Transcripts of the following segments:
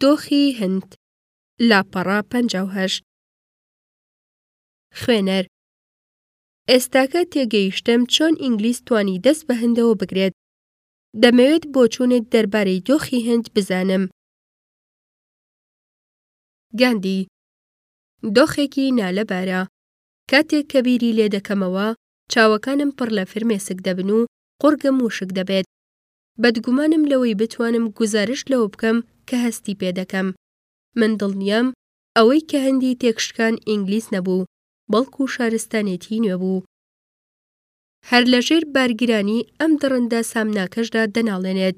دۆخی هند، لاپەڕە پەنجا و هەشت. خوێنەر، ئێستاکە تێگەیشتم چۆن ئینگلیز توانی دەست بە هندەوە بگرێت. دەمەوێت بۆچوونت دەربارەی دۆخی هند بزانم. گاندی، دۆخێکی نالەبارە. کاتێک کە بیری لێ دەکەمەوە، چاوەکانم پڕ لە فرمێسک دەبن و قوڕگم وشک دەبێت. بەدگومانم لەوەی بتوانم گوزارشت لەوە بکەم کە هەستی پێ دەکەم. من دڵنیام ئەوەی کە هەندی تێکشکان ئینگلیز نەبوو، بەڵکو شارستانێتیی نوێ بوو. هەر لە ژێر بارگرانیی ئەم دڕندە سامناکەشدا دەناڵێنێت.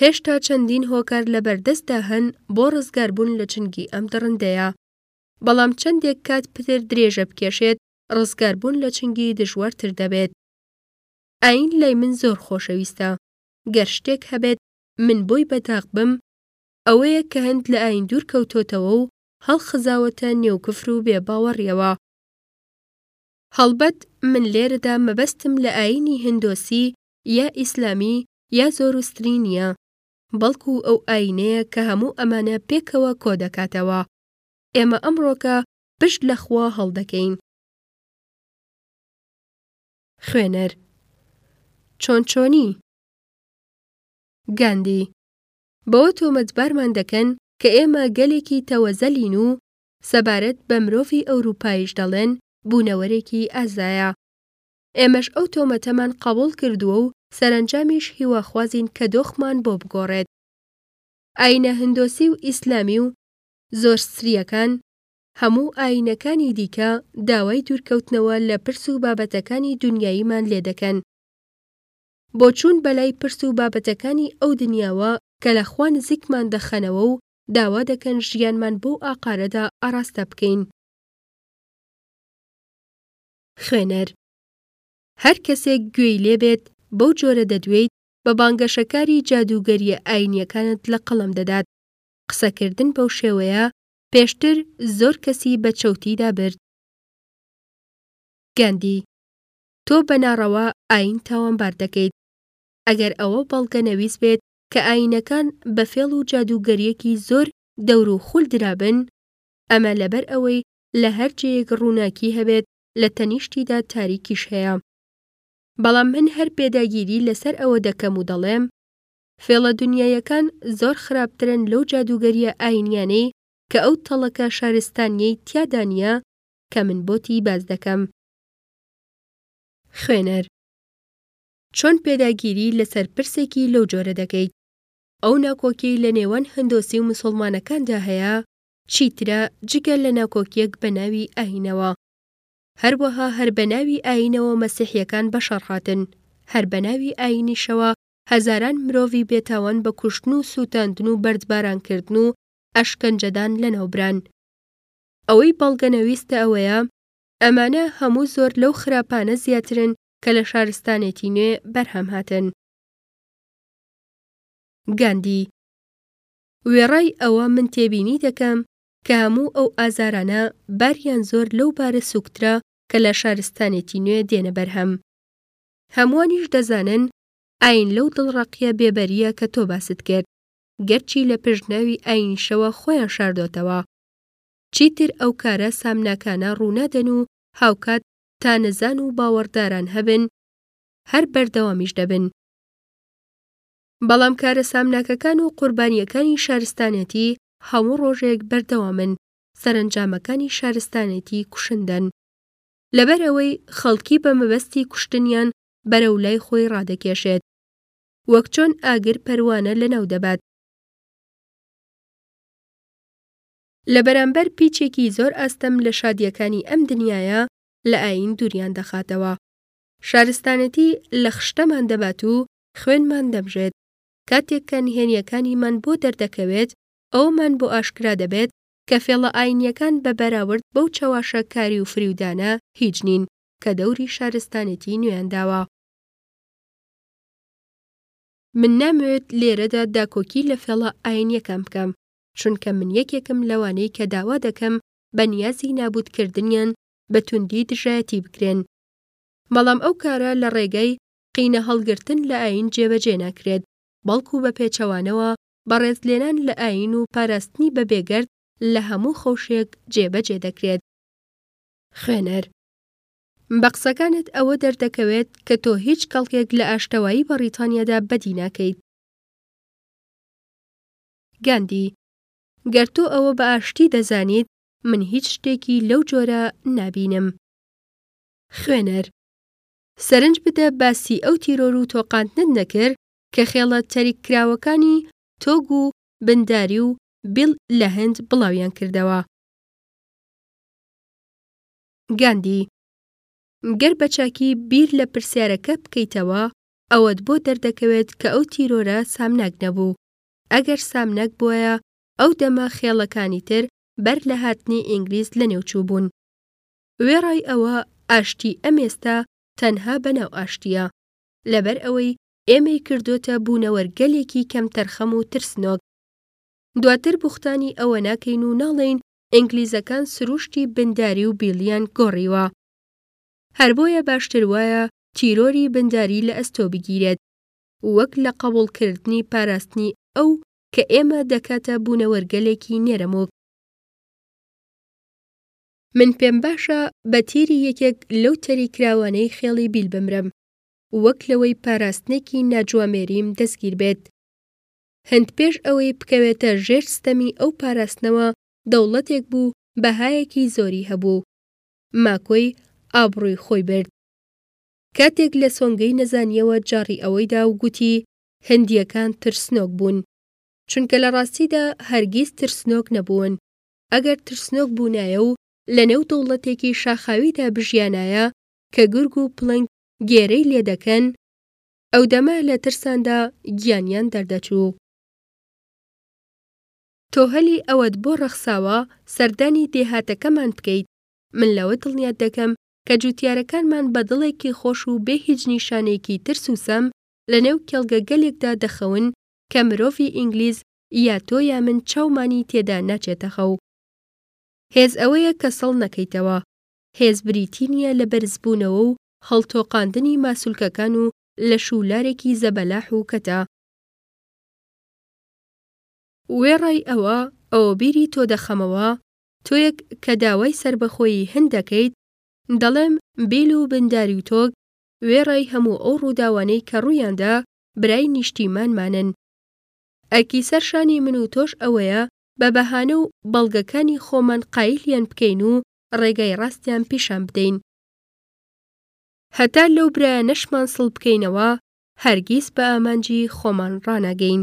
هێشتا چەندین هۆکار لە بەردەستدا هەن بۆ ڕزگاربوون لە چنگی ئەم دڕندەیە. بەڵام چەندێک کات پتر درێژە بکێشێت، ڕزگاربوون لە چنگی دژوارتر دەبێت. ئایین لای من زۆر خۆشەویستە، گەر شتێک هەبێت من بۆی بەداخ بم ئەوەیە کە هەند لە ئایین دوور کەوتۆتەوە و هەڵخزاوەتە نێو کفر و بێ باوەڕیەوە. هەڵبەت من لێرەدا مەبەستم لە ئایینی هندۆسی یا ئیسلامی یا زۆروستری نیە، بەڵکو ئەو ئایینەیە کە هەموو ئەمانە پێکەوە کۆ دەکاتەوە. ئێمە ئەمڕۆکە پشت لە خوا هەڵدەکەین. خوێنەر، چۆن چۆنی؟ گاندی، بەوە تۆمەتبارمان دەکەن کە ئێمە گەلێکی تەوەزەلین و سەبارەت بە مرۆڤی ئەورووپاییش دەڵێن بوونەوەرێکی ئازایە. ئێمەش ئەو تۆمەتەمان قەبووڵ کردووە و سەرەنجامیش هیواخوازین کە دۆخمان بۆ بگۆڕێت. ئایینە هندۆسی و ئیسلامی و زۆرسترییەکان هەموو ئایینەکانی دیکە داوای دوورکەوتنەوە لە پرس و بابەتەکانی دونیاییمان لێ دەکەن، بۆچوون بەلای پرس و بابەتەکانی ئەو دنیاوە کە لە خوا نزیکمان دەخەنەوە و داوا دەکەن ژیانمان بەو ئاقارەدا ئاراستە بکەین. خوێنەر، هەر کەسێک گوێی لێ بێت بەو جۆرە دەدوێیت بە بانگەشەکاری جادووگەرییە ئایینییەکانت لە قەڵەم دەدات، قسەکردن بەو شێوەیە پێشتر زۆر کەسی بە چەوتی دا برد. گاندی، تۆ بە ناڕەوا ئایین تاوانبار دەکەیت. ئەگەر ئەوە بەڵگە نەویس بێت کە ئایینەکان بە فێڵ و جادووگەرییەکی زۆر دەور و خول درابن، ئەمە لەبەر ئەوەی لە هەر جێیەک ڕووناکی هەبێت لە تەنیشتیدا تاریکیش هەیە. بەڵام من هەر پێداگیری لەسەر ئەوە دەکەم و دەڵێم، فێڵە دونیایەکان زۆر خراپترن لەو جادووگەرییە ئایینییانەی کە ئەو تەڵەکە شارستانییەی تیادا نییە کە من بۆتی باس دەکەم. خوێنەر، چۆن پێداگیری لەسەر پرسێکی لەو جۆرە دەکەیت؟ ئەو ناکۆکیەی لە نێوان هندۆسی و مسوڵمانەکاندا هەیە چیترە جگە لە ناکۆکیەک بە ناوی ئایینەوە. هەروەها هەر بە ناوی ئایینەوە مەسیحیەکان بەشەڕ هاتن، هەر بە ناوی ئایینیشەوە هەزاران مرۆڤی بێتاوان بە کوشتن و سووتاندن و بەردبارانکردن و ئەشکەنجەدان لەناوبران. ئەوەی بەڵگەنەویستە ئەوەیە ئەمانە هەموو زۆر لەو خراپانە زیاترن کە لە شارستانێتی نوێ بەرهەمهاتن. گاندی، وێڕای ئەوە من تێبینی دەکەم کە هەموو ئەو ئازارانە باریان زۆر لەو بارە سووکترە کە لە شارستانێتی نوێ دێنە بەرهەم. هەمووانیش دەزانن ئاین لەو دڵڕەقیە بێبەریە کە تۆ باست کرد، گەرچی لە پشت ناوی ئاینیشەوە خۆیان شاردۆتەوە. چیتر ئەو کارە سامناکانە ڕوونادەن و هاوکات تا نەزان و باوەڕداران هەبن هەر بەردەوامیش دەبن. بەڵام کارە سامناکەکان و قوربانیەکانی شارستانێتی هەموو ڕۆژێک بەردەوامن، سەرەنجامەکانی شارستانێتی کوشندەن. لەبەر ئەوەی خەڵکی بە مەبەستی کوشتنیان بەرەو لای خۆی ڕادەکێشێت وەک چۆن ئاگر پەروانە لەناو دەبات لە بەرامبەر پیچێکی زۆر ئاستەم لە شادیەکانی ئەم دنیاە لە ئاین دووریان دەخاتەوە شارستانەتی لە خشتەمان دەبات و خوێنمان دەمژێت کاتێک کە نهێنیەکانیمان بۆ دەردەکەوێت ئەومان بۆ ئاشکرا دەبێت کە فێڵە ئایینیەکان بە بەراورد بەو چەواشە کاری و فریودانە هیچ نین کە دەوری شارستانێتی نوێیان داوە. من نامەوێت لێرەدا داکۆکی لە فێڵە ئایینیەکان بکەم، چونکە من یەکێکم لەوانەی کە داوا دەکەم بە نیازی نابووت کردنیان بە توندی دژایەتی بکرێن، بەڵام ئەو کارە لە ڕێگای قینە هەڵگرتن لە ئایین جێبەجێ ناکرێت، بەڵکو بە پێچەوانەوە بەڕێزلێنان لە ئایین و پاراستنی بە بێگەرد لە هەموو خەوشێک جێبەجێ دەکرێت. خوێنەر، بە قسەکانت ئەوە دەردەکەوێت کە تۆ هیچ کەڵکێک لە ئاشتەوایی بەڕیتانیادا بەدی ناکەیت. گاندی، گەر تۆ ئەوە بە ئاشتی دەزانیت، من هیچ شتێکی لەو جۆرە نابینم. خوێنەر، سەرنج بدە باسی ئەو تیرۆر و تۆقاندنەت نەکرد کە خێڵە تەریک کراوەکانی تۆگ و بنداری و بیل لە هند بڵاویان کردەوە. گاندی، گەر بە چاکی بیر لە پرسیارەکە بکەیتەوە، ئەوەت بۆ دەردەکەوێت کە ئەو تیرۆرە سامناک نەبوو. ئەگەر سامناک بوایە، ئەو دەمە خێڵەکانی تر بەر لە هاتنی ئینگلیز لەنێوچووبوون. وێڕای ئەوە، ئاشتیی ئەمێستا تەنها بەناو ئاشتییە. لەبەر ئەوەی ئێمەی کردۆتە بوونەوەرگەلێکی کەمتەرخەم و ترسنۆک. دواتر بوختانی ئەوە ناکەین و ناڵێین ئینگلیزەکان سرووشتی بنداری و بیڵیان گۆڕیوە. هەر بۆیە باشتر وایە تیرۆری بنداری لە ئەستۆ بگیرێت وەک لە قەبووڵکردنی پاراستنی ئەو کە ئێمە دەکاتە بوونەوەرگەلێکی نێرەمووک. من پێم باشە بە تیری یەکێک لەو تەریک کراوانەی خێڵی بیل بمرم وەک لەوەی پاراستنێکی ناجوامێریم دەستگیر بێت. هند پێش ئەوەی بکەوێتە ژێر ستەمی ئەو پاراستنەوە دەوڵەتێک بوو بەهایەکی زۆری هەبوو. ماکۆی ئابڕووی خۆی برد. کاتێک لە سۆنگەی نەزانییەوە جاڕی ئەوەی دا و گوتی هندییەکان ترسنۆک بوون. چونکە لە ڕاستیدا هەرگیز ترسنۆک نەبوون. ئەگەر ترسنۆک بوونایە و لەنێو دەوڵەتێکی شاخاویدا بژیانایە کە گرگ و پڵنگ گێرەی لێ دەکەن، ئەودەمە لە ترساندا گیانیان دەردەچوو. تۆ هەلی ئەوەت بۆ ڕەخساوە سەردانی دێهاتەکەمان بکەیت، من لەوە دڵنیات دەکەم کە جووتیارەکانمان بە دڵێکی خۆش و بێ هیچ نیشانەیەکی ترس و سەم لەنێو کێڵگەگەلێکدا دەخەون کە مرۆڤی ئینگلیز یا تۆ یا من چاومانی تێدا ناچێتە خەو. هێز ئەوەیە کە سڵ نەکەیتەوە. هێز بریتی نییە لە بەرزبوونەوە و هەڵتۆقاندنی ماسولکەکان و لەش و لارێکی زەبەلاح و کەتە. وێڕای ئەوە، ئەوە بیری تۆ دەخەمەوە، تۆیەک کە داوای سەربەخۆیی هند دەکەیت، دەڵێم، بیل و بنداری و تۆگ، وێڕای هەموو ئەو ڕووداوانەی کە ڕوویاندا، برای نیشتیمانمانن. ئەرکی سەر شانی من و تۆش ئەوەیە بە بەهانە و بەڵگەکانی خۆمان قایلیان بکەین و ڕێگای ڕاستیان پیشان بدەین. هەتا لەو برایانەشمان سڵ بکەینەوە هەرگیز بە ئامانجی خۆمان ڕاناگەین.